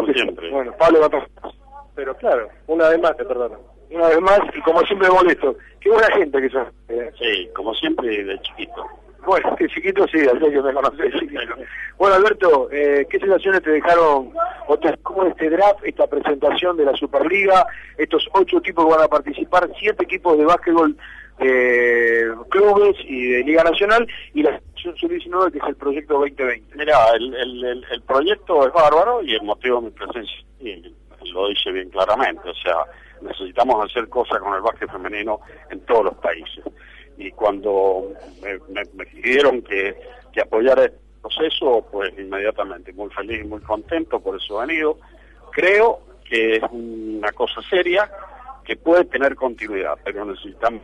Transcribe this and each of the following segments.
como siempre. Bueno, Pablo va a Pero claro, una vez más te perdono. Una vez más, y como siempre molesto. Qué buena gente que son. ¿eh? Sí, como siempre de chiquito. Bueno, de chiquito sí, al que me conoces. Bueno, Alberto, eh, ¿qué sensaciones te dejaron, o te, cómo este draft, esta presentación de la Superliga, estos ocho equipos que van a participar, siete equipos de básquetbol eh, clubes y de Liga Nacional y la Sub-19 que es el proyecto 2020. Mira, el, el, proyecto es bárbaro y el motivo de mi presencia lo dice bien claramente, o sea, necesitamos hacer cosas con el básquet femenino en todos los países. Y cuando me, pidieron que, que apoyara este proceso, pues inmediatamente muy feliz y muy contento, por eso he venido. Creo que es una cosa seria que puede tener continuidad, pero necesitamos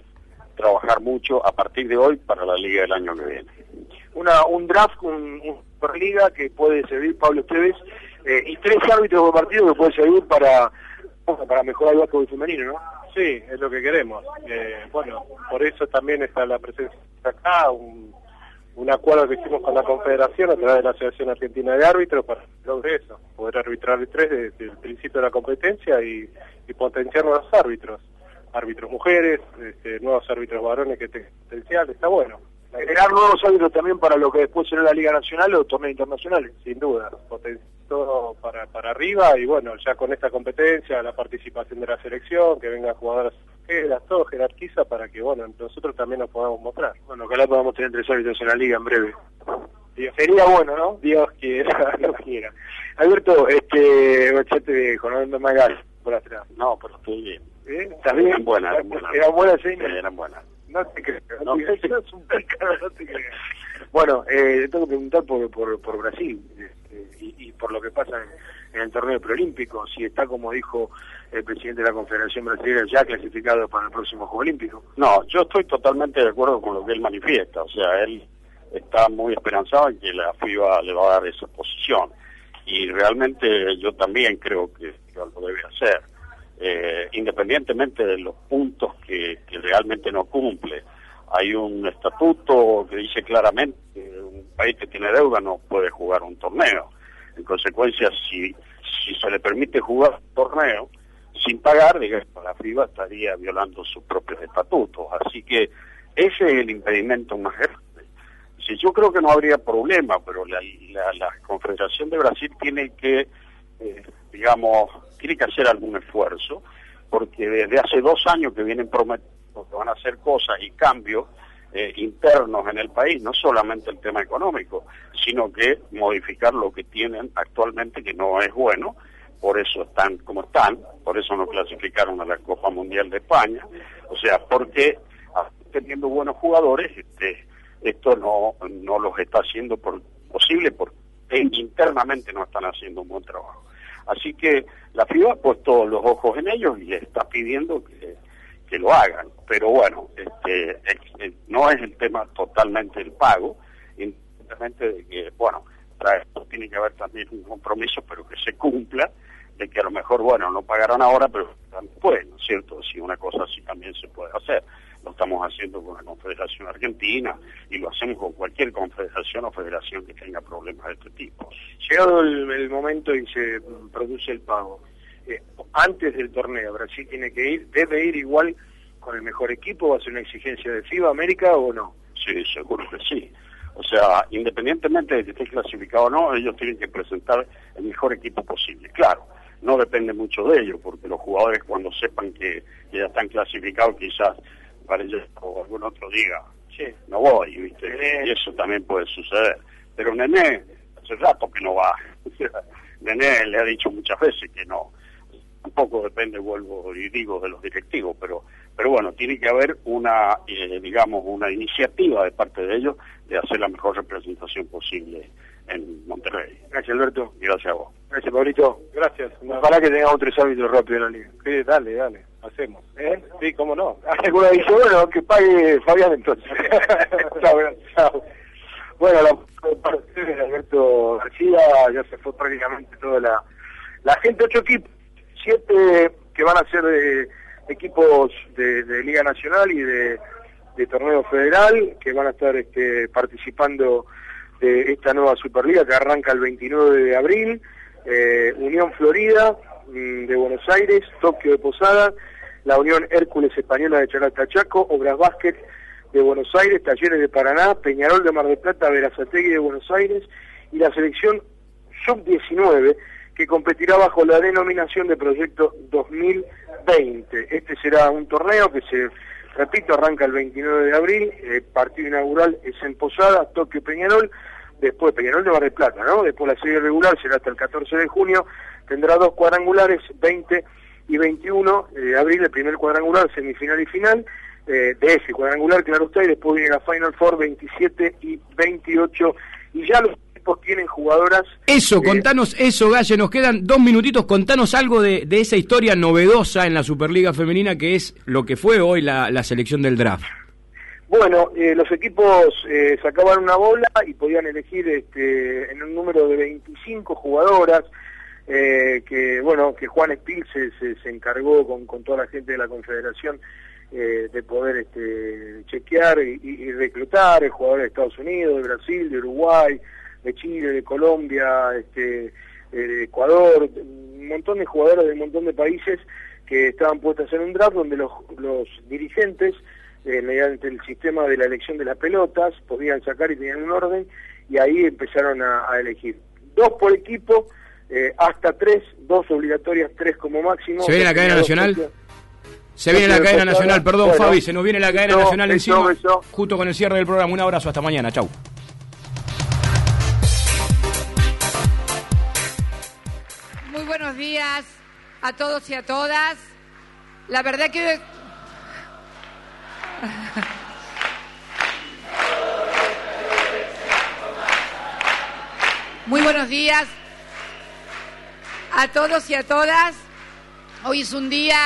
trabajar mucho a partir de hoy para la liga del año que viene. Una, un draft, un, un liga que puede servir, Pablo Esteves, eh, y tres árbitros de partido que puede servir para, para mejorar el básquetbol femenino, ¿no? Sí, es lo que queremos. Eh, bueno, por eso también está la presencia acá, un, acuerdo que hicimos con la Confederación a través de la Asociación Argentina de Árbitros para lograr eso, poder arbitrar tres desde el principio de la competencia y, y potenciar nuevos árbitros árbitros mujeres, este, nuevos árbitros varones que tengan potencial, está bueno. Generar nuevos árbitros también para lo que después será la Liga Nacional o torneos internacionales. Sin duda, todo para, para arriba y bueno, ya con esta competencia, la participación de la selección, que vengan jugadoras todo jerarquiza para que bueno, nosotros también nos podamos mostrar. Bueno, ojalá podamos tener tres árbitros en la liga en breve. Sería bueno, ¿no? Dios quiera, Dios quiera. Alberto, este, de no me hagas por atrás. No, pero estoy bien. ¿Eh? ¿Estás bien? Eran buenas, eran buenas. ¿Eran buenas, sí? eran buenas. No te creo. No, no, es un pecado, no te creo. Bueno, eh, tengo que preguntar por, por, por Brasil este, y, y, por lo que pasa en, en, el torneo preolímpico, si está, como dijo el presidente de la Confederación Brasileña, ya clasificado para el próximo Juego Olímpico. No, yo estoy totalmente de acuerdo con lo que él manifiesta, o sea, él está muy esperanzado en que la FIBA le va a dar esa posición y realmente yo también creo que, lo debe hacer eh, independientemente de los puntos que, realmente no cumple. Hay un estatuto que dice claramente que un país que tiene deuda no puede jugar un torneo. En consecuencia, si, si se le permite jugar un torneo sin pagar, digamos, la FIBA estaría violando sus propios estatutos. Así que ese es el impedimento más. Yo creo que no habría problema, pero la, la, Confederación de Brasil tiene que, eh, digamos, tiene que hacer algún esfuerzo, porque desde hace dos años que vienen prometiendo que van a hacer cosas y cambios eh, internos en el país, no solamente el tema económico, sino que modificar lo que tienen actualmente, que no es bueno, por eso están como están, por eso no clasificaron a la Copa Mundial de España, o sea, porque ah, teniendo buenos jugadores, este, esto no, no los está haciendo por, posible porque internamente no están haciendo un buen trabajo. Así que la FIBA ha puesto los ojos en ellos y está pidiendo que, que lo hagan. Pero bueno, este, no es el tema totalmente el pago, independientemente de que, bueno, tiene que haber también un compromiso, pero que se cumpla, de que a lo mejor, bueno, no pagarán ahora, pero después, ¿no es cierto? Si una cosa así también se puede hacer lo estamos haciendo con la Confederación Argentina y lo hacemos con cualquier confederación o federación que tenga problemas de este tipo. Llegado el, momento y se produce el pago, eh, antes del torneo, Brasil tiene que ir, debe ir igual con el mejor equipo, va a ser una exigencia de FIBA América o no? Sí, seguro que sí. O sea, independientemente de que esté clasificado o no, ellos tienen que presentar el mejor equipo posible. Claro, no depende mucho de ellos, porque los jugadores cuando sepan que ya están clasificados quizás para ellos o algún otro diga, sí, no voy, ¿viste? Y eso también puede suceder. Pero Nené, hace rato que no va. Nené le ha dicho muchas veces que no. Tampoco depende, vuelvo y digo, de los directivos, pero pero bueno, tiene que haber una, eh, digamos, una iniciativa de parte de ellos de hacer la mejor representación posible en Monterrey. Gracias, Alberto. Y gracias a vos. Gracias, Pablito. Gracias. Ojalá que tengamos tres árbitros rápido en la liga. Sí, dale, dale. Hacemos. ¿Eh? Sí, cómo no. Alguna dice, bueno, que pague Fabián entonces. chao, chao. Bueno, la parte de Alberto García ya se fue prácticamente toda la, la gente, ocho equipos, siete que van a ser de equipos de, de Liga Nacional y de, de Torneo Federal, que van a estar este, participando de esta nueva Superliga que arranca el 29 de abril. eh, Unión Florida mm, de Buenos Aires, Tokio de Posada, la Unión Hércules Española de Chaco, Obras Básquet de Buenos Aires, Talleres de Paraná, Peñarol de Mar del Plata, Verazategui de Buenos Aires y la selección sub-19 que competirá bajo la denominación de Proyecto 2020. Este será un torneo que se, repito, arranca el 29 de abril, el partido inaugural es en Posada, Tokio Peñarol, después Peñarol de Mar del Plata, ¿no? Después la serie regular será hasta el 14 de junio, tendrá dos cuadrangulares, 20 y 21 de abril, el primer cuadrangular, semifinal y final, eh, de ese cuadrangular, claro está, y después viene la Final Four 27 y 28, y ya los equipos tienen jugadoras... Eso, eh, contanos eso, Galle, nos quedan dos minutitos, contanos algo de, de, esa historia novedosa en la Superliga Femenina que es lo que fue hoy la, la selección del draft. Bueno, eh, los equipos eh, sacaban una bola y podían elegir este, en un número de 25 jugadoras, eh, que bueno, que Juan Espil se, se, encargó con, con, toda la gente de la Confederación eh, de poder este, chequear y, y, reclutar jugadores de Estados Unidos, de Brasil, de Uruguay, de Chile, de Colombia, este, de Ecuador, un montón de jugadores de un montón de países que estaban puestos en un draft donde los, los dirigentes eh, mediante el sistema de la elección de las pelotas, podían sacar y tenían un orden, y ahí empezaron a elegir. Dos por equipo, eh, hasta tres, dos obligatorias, tres como máximo. ¿Se viene la cadena nacional? Se viene la cadena nacional, perdón bueno, Fabi, se nos viene la cadena eso, nacional encima, eso, eso. justo con el cierre del programa. Un abrazo, hasta mañana, chau. Muy buenos días a todos y a todas. La verdad que Muy buenos días a todos y a todas. Hoy es un día